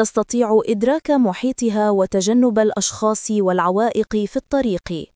تستطيع إدراك محيطها وتجنب الأشخاص والعوائق في الطريق.